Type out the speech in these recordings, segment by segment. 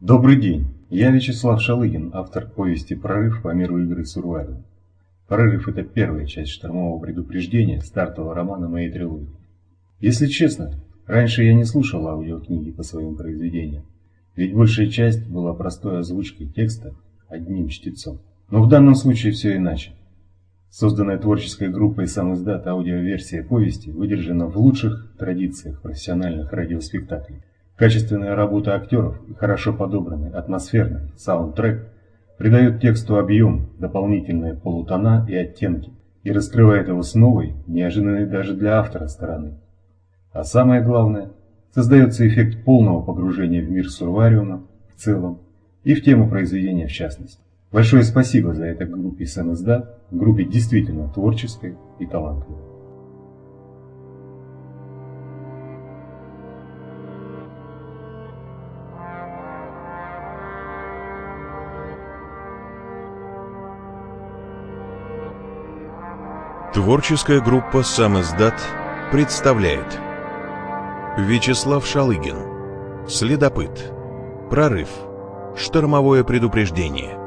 Добрый день, я Вячеслав Шалыгин, автор повести «Прорыв по миру игры Сурвайвал». «Прорыв» — это первая часть штормового предупреждения стартового романа моей трилогии. Если честно, раньше я не слушал аудиокниги по своим произведениям, ведь большая часть была простой озвучкой текста одним чтецом. Но в данном случае все иначе. Созданная творческой группой сам издат аудиоверсия повести выдержана в лучших традициях профессиональных радиоспектаклей. Качественная работа актеров и хорошо подобранный атмосферный саундтрек придает тексту объем, дополнительные полутона и оттенки и раскрывает его с новой, неожиданной даже для автора стороны. А самое главное, создается эффект полного погружения в мир Сурвариума в целом и в тему произведения в частности. Большое спасибо за это группе СМСДА, группе действительно творческой и талантливой. Творческая группа «Сам издат» представляет. Вячеслав Шалыгин. Следопыт. Прорыв. Штормовое предупреждение.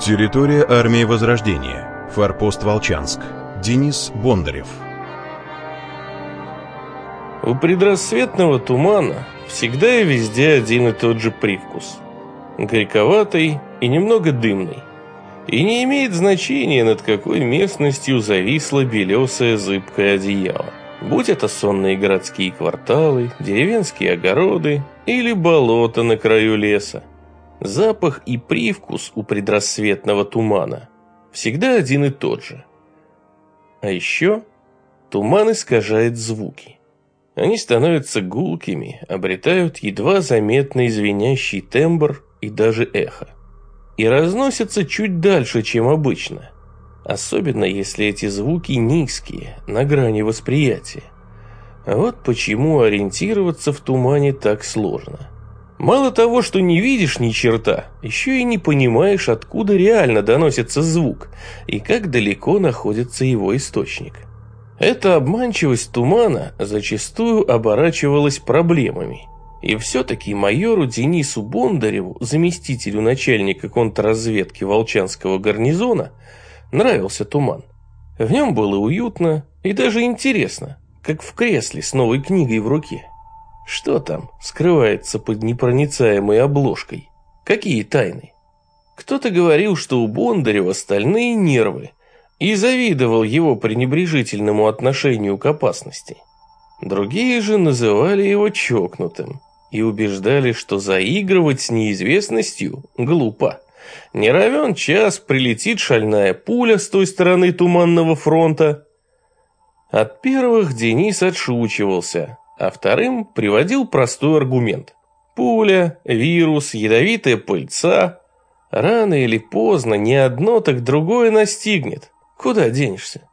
Территория армии Возрождения. Форпост Волчанск. Денис Бондарев У предрассветного тумана всегда и везде один и тот же привкус. Горьковатый и немного дымный. И не имеет значения, над какой местностью зависло белесое зыбкое одеяло. Будь это сонные городские кварталы, деревенские огороды или болото на краю леса. Запах и привкус у предрассветного тумана всегда один и тот же. А еще туман искажает звуки. Они становятся гулкими, обретают едва заметный звенящий тембр и даже эхо. И разносятся чуть дальше, чем обычно. Особенно если эти звуки низкие, на грани восприятия. А вот почему ориентироваться в тумане так сложно. Мало того, что не видишь ни черта, еще и не понимаешь, откуда реально доносится звук и как далеко находится его источник. Эта обманчивость тумана зачастую оборачивалась проблемами. И все-таки майору Денису Бондареву, заместителю начальника контрразведки Волчанского гарнизона, нравился туман. В нем было уютно и даже интересно, как в кресле с новой книгой в руке. Что там скрывается под непроницаемой обложкой? Какие тайны? Кто-то говорил, что у Бондарева стальные нервы, и завидовал его пренебрежительному отношению к опасности. Другие же называли его чокнутым и убеждали, что заигрывать с неизвестностью глупо. Не равен час прилетит шальная пуля с той стороны Туманного фронта. От первых Денис отшучивался, а вторым приводил простой аргумент. Пуля, вирус, ядовитая пыльца. Рано или поздно ни одно, так другое настигнет. Куда денешься?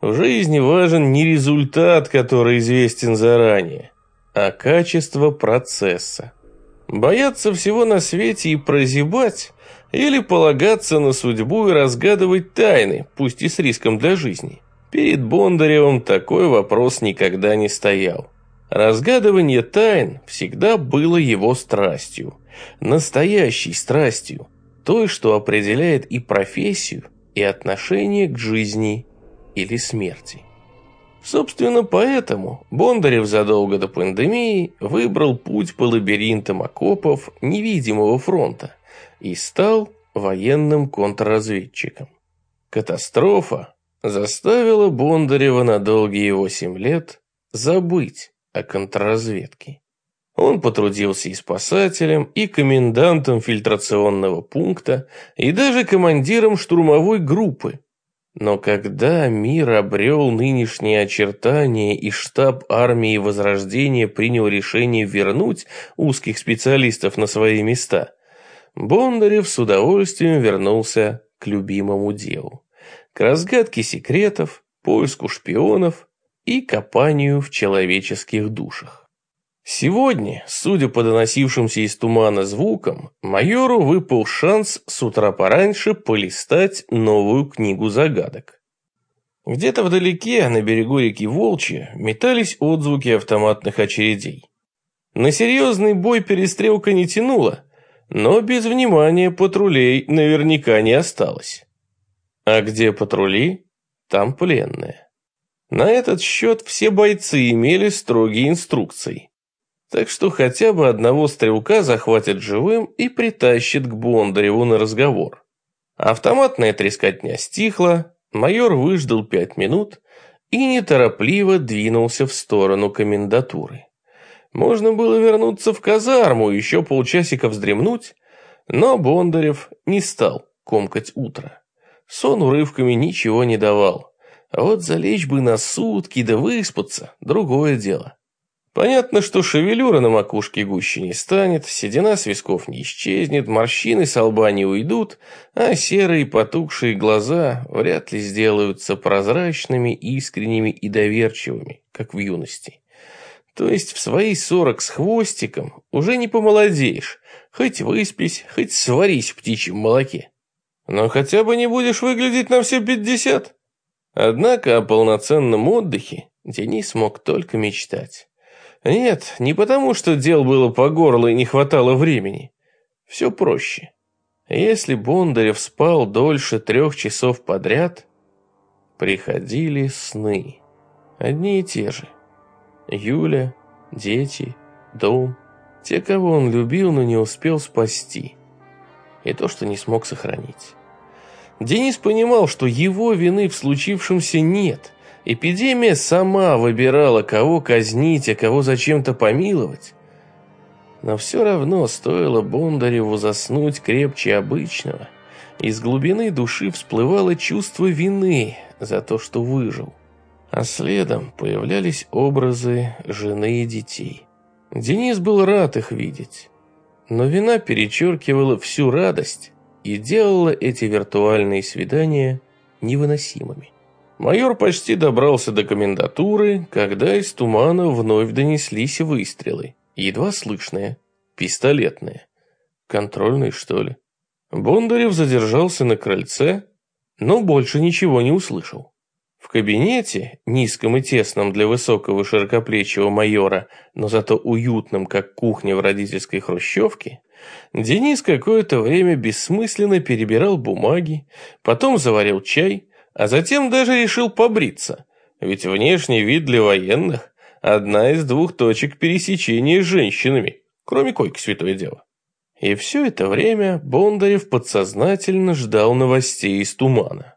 В жизни важен не результат, который известен заранее, а качество процесса. Бояться всего на свете и прозябать, или полагаться на судьбу и разгадывать тайны, пусть и с риском для жизни. Перед Бондаревым такой вопрос никогда не стоял. Разгадывание тайн всегда было его страстью, настоящей страстью, той, что определяет и профессию, и отношение к жизни или смерти. Собственно, поэтому Бондарев задолго до пандемии выбрал путь по лабиринтам окопов невидимого фронта и стал военным контрразведчиком. Катастрофа заставила Бондарева на долгие восемь лет забыть о контрразведке. Он потрудился и спасателем, и комендантом фильтрационного пункта, и даже командиром штурмовой группы. Но когда мир обрел нынешние очертания и штаб армии Возрождения принял решение вернуть узких специалистов на свои места, Бондарев с удовольствием вернулся к любимому делу. К разгадке секретов, поиску шпионов и копанию в человеческих душах. Сегодня, судя по доносившимся из тумана звукам, майору выпал шанс с утра пораньше полистать новую книгу загадок. Где-то вдалеке, на берегу реки Волчья, метались отзвуки автоматных очередей. На серьезный бой перестрелка не тянула, но без внимания патрулей наверняка не осталось. А где патрули, там пленные. На этот счет все бойцы имели строгие инструкции. Так что хотя бы одного стрелка захватят живым и притащат к Бондареву на разговор. Автоматная трескотня стихла, майор выждал пять минут и неторопливо двинулся в сторону комендатуры. Можно было вернуться в казарму, еще полчасика вздремнуть, но Бондарев не стал комкать утро. Сон урывками ничего не давал. А вот залечь бы на сутки да выспаться – другое дело. Понятно, что шевелюра на макушке гуще не станет, седина с висков не исчезнет, морщины с лба не уйдут, а серые потухшие глаза вряд ли сделаются прозрачными, искренними и доверчивыми, как в юности. То есть в свои сорок с хвостиком уже не помолодеешь, хоть выспись, хоть сварись в птичьем молоке. Но хотя бы не будешь выглядеть на все пятьдесят. Однако о полноценном отдыхе Денис мог только мечтать. Нет, не потому, что дел было по горло и не хватало времени. Все проще. Если Бондарев спал дольше трех часов подряд, приходили сны. Одни и те же. Юля, дети, дом, те, кого он любил, но не успел спасти. И то, что не смог сохранить. Денис понимал, что его вины в случившемся нет – Эпидемия сама выбирала, кого казнить, а кого зачем-то помиловать. Но все равно стоило Бондареву заснуть крепче обычного. Из глубины души всплывало чувство вины за то, что выжил. А следом появлялись образы жены и детей. Денис был рад их видеть. Но вина перечеркивала всю радость и делала эти виртуальные свидания невыносимыми. Майор почти добрался до комендатуры, когда из тумана вновь донеслись выстрелы, едва слышные, пистолетные. Контрольные, что ли? Бондарев задержался на крыльце, но больше ничего не услышал. В кабинете, низком и тесном для высокого широкоплечего майора, но зато уютном, как кухня в родительской хрущевке, Денис какое-то время бессмысленно перебирал бумаги, потом заварил чай, а затем даже решил побриться, ведь внешний вид для военных – одна из двух точек пересечения с женщинами, кроме койки святое дело. И все это время Бондарев подсознательно ждал новостей из тумана.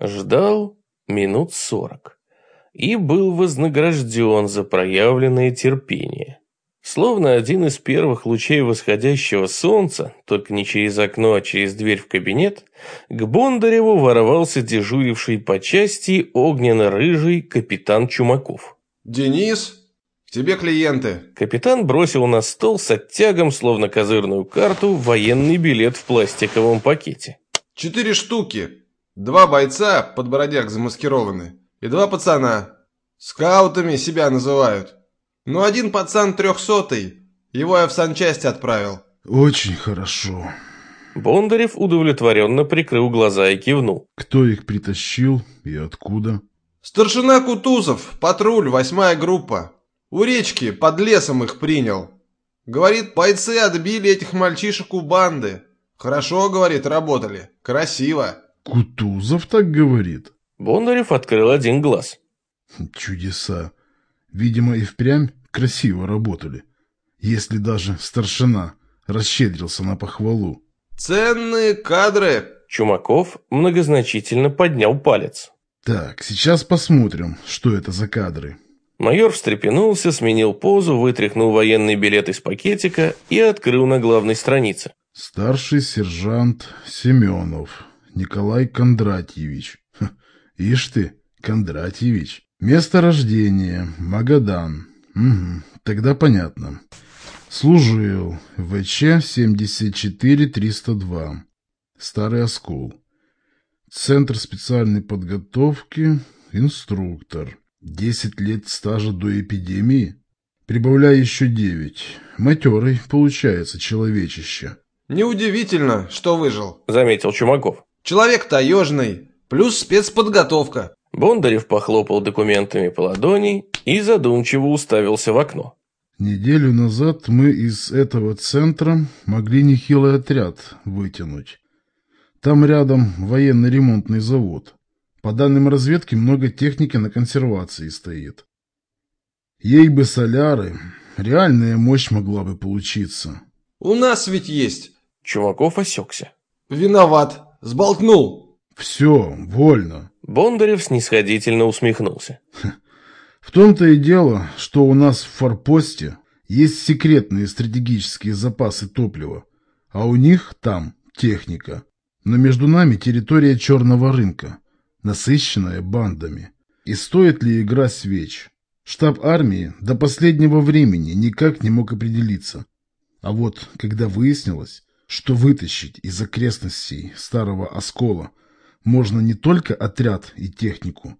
Ждал минут сорок и был вознагражден за проявленное терпение. Словно один из первых лучей восходящего солнца, только не через окно, а через дверь в кабинет, к Бондареву ворвался дежуривший по части огненно-рыжий капитан Чумаков. «Денис, к тебе клиенты». Капитан бросил на стол с оттягом, словно козырную карту, военный билет в пластиковом пакете. «Четыре штуки. Два бойца, под бородяк замаскированы, и два пацана. Скаутами себя называют». Ну один пацан трехсотый. Его я в санчасть отправил. Очень хорошо. Бондарев удовлетворенно прикрыл глаза и кивнул. Кто их притащил и откуда? Старшина Кутузов, патруль, восьмая группа. У речки, под лесом их принял. Говорит, бойцы отбили этих мальчишек у банды. Хорошо, говорит, работали. Красиво. Кутузов так говорит? Бондарев открыл один глаз. Чудеса. Видимо, и впрямь красиво работали, если даже старшина расщедрился на похвалу. «Ценные кадры!» Чумаков многозначительно поднял палец. «Так, сейчас посмотрим, что это за кадры». Майор встрепенулся, сменил позу, вытряхнул военный билет из пакетика и открыл на главной странице. «Старший сержант Семенов Николай Кондратьевич». Ишь ты, Кондратьевич. Место рождения – Магадан. Угу, тогда понятно. Служил ВЧ 74302. Старый Оскол. Центр специальной подготовки. Инструктор. 10 лет стажа до эпидемии. Прибавляй еще девять. Матерый, получается, человечище. Неудивительно, что выжил. Заметил Чумаков. Человек таежный, плюс спецподготовка. Бондарев похлопал документами по ладони и задумчиво уставился в окно. Неделю назад мы из этого центра могли нехилый отряд вытянуть. Там рядом военно-ремонтный завод. По данным разведки, много техники на консервации стоит. Ей бы соляры, реальная мощь могла бы получиться. У нас ведь есть. Чумаков осекся. Виноват. Сболтнул. Все, вольно. Бондарев снисходительно усмехнулся. В том-то и дело, что у нас в форпосте есть секретные стратегические запасы топлива, а у них там техника. Но между нами территория черного рынка, насыщенная бандами. И стоит ли игра свеч? Штаб армии до последнего времени никак не мог определиться. А вот когда выяснилось, что вытащить из окрестностей старого оскола можно не только отряд и технику,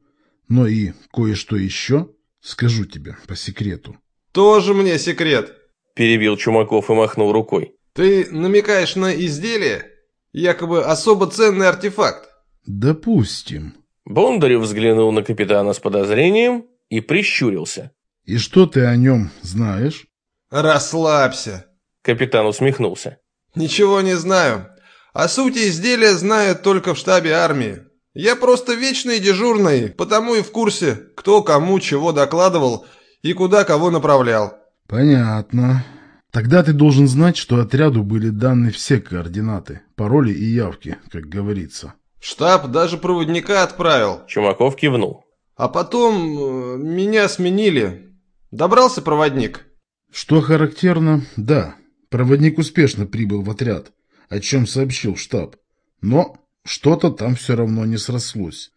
но и кое-что еще, скажу тебе по секрету. Тоже мне секрет. Перебил Чумаков и махнул рукой. Ты намекаешь на изделие? Якобы особо ценный артефакт. Допустим. Бондарев взглянул на капитана с подозрением и прищурился. И что ты о нем знаешь? Расслабься. Капитан усмехнулся. Ничего не знаю. О сути изделия знаю только в штабе армии. Я просто вечный дежурный, потому и в курсе, кто кому чего докладывал и куда кого направлял. Понятно. Тогда ты должен знать, что отряду были даны все координаты, пароли и явки, как говорится. Штаб даже проводника отправил. Чумаков кивнул. А потом э, меня сменили. Добрался проводник. Что характерно, да, проводник успешно прибыл в отряд, о чем сообщил штаб. Но что-то там все равно не срослось.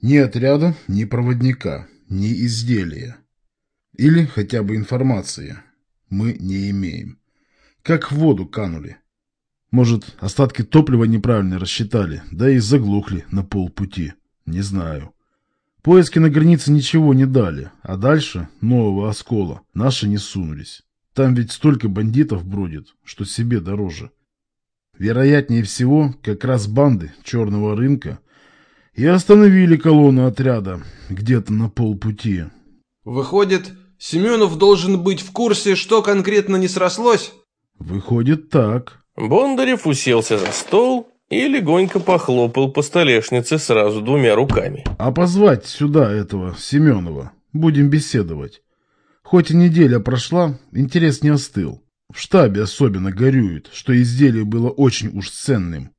Ни отряда, ни проводника, ни изделия. Или хотя бы информации мы не имеем. Как в воду канули. Может, остатки топлива неправильно рассчитали, да и заглохли на полпути. Не знаю. Поиски на границе ничего не дали, а дальше, нового оскола, наши не сунулись. Там ведь столько бандитов бродит, что себе дороже. Вероятнее всего, как раз банды черного рынка и остановили колонну отряда где-то на полпути. Выходит, Семенов должен быть в курсе, что конкретно не срослось? Выходит так. Бондарев уселся за стол и легонько похлопал по столешнице сразу двумя руками. А позвать сюда этого Семенова. Будем беседовать. Хоть и неделя прошла, интерес не остыл. В штабе особенно горюют, что изделие было очень уж ценным.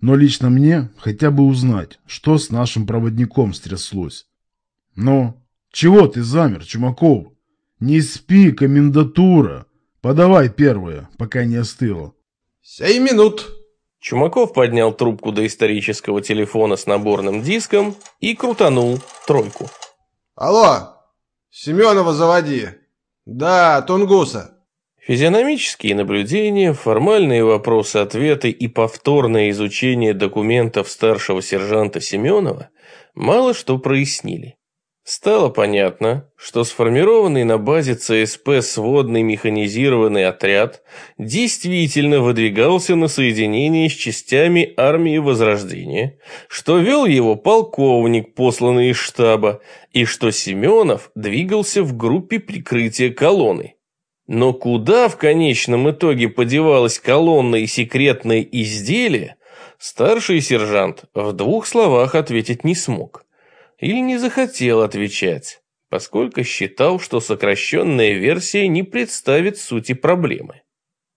Но лично мне хотя бы узнать, что с нашим проводником стряслось. Но чего ты замер, Чумаков? Не спи, комендатура. Подавай первое, пока не остыло. Сей минут. Чумаков поднял трубку до исторического телефона с наборным диском и крутанул тройку. Алло, Семенова заводи. Да, Тунгуса. Физиономические наблюдения, формальные вопросы-ответы и повторное изучение документов старшего сержанта Семенова мало что прояснили. Стало понятно, что сформированный на базе ЦСП сводный механизированный отряд действительно выдвигался на соединение с частями армии Возрождения, что вел его полковник, посланный из штаба, и что Семенов двигался в группе прикрытия колонны. Но куда в конечном итоге подевалась колонна и секретное изделие, старший сержант в двух словах ответить не смог или не захотел отвечать, поскольку считал, что сокращенная версия не представит сути проблемы.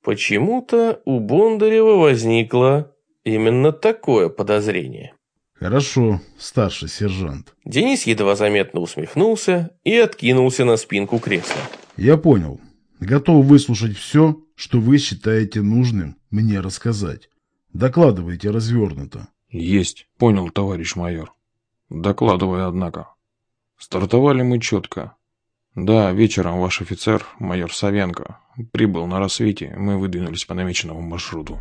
Почему-то у Бондарева возникло именно такое подозрение. Хорошо, старший сержант. Денис едва заметно усмехнулся и откинулся на спинку кресла. Я понял. Готов выслушать все, что вы считаете нужным мне рассказать. Докладывайте развернуто. Есть. Понял, товарищ майор. Докладываю, однако. Стартовали мы четко. Да, вечером ваш офицер, майор Савенко, прибыл на рассвете, мы выдвинулись по намеченному маршруту.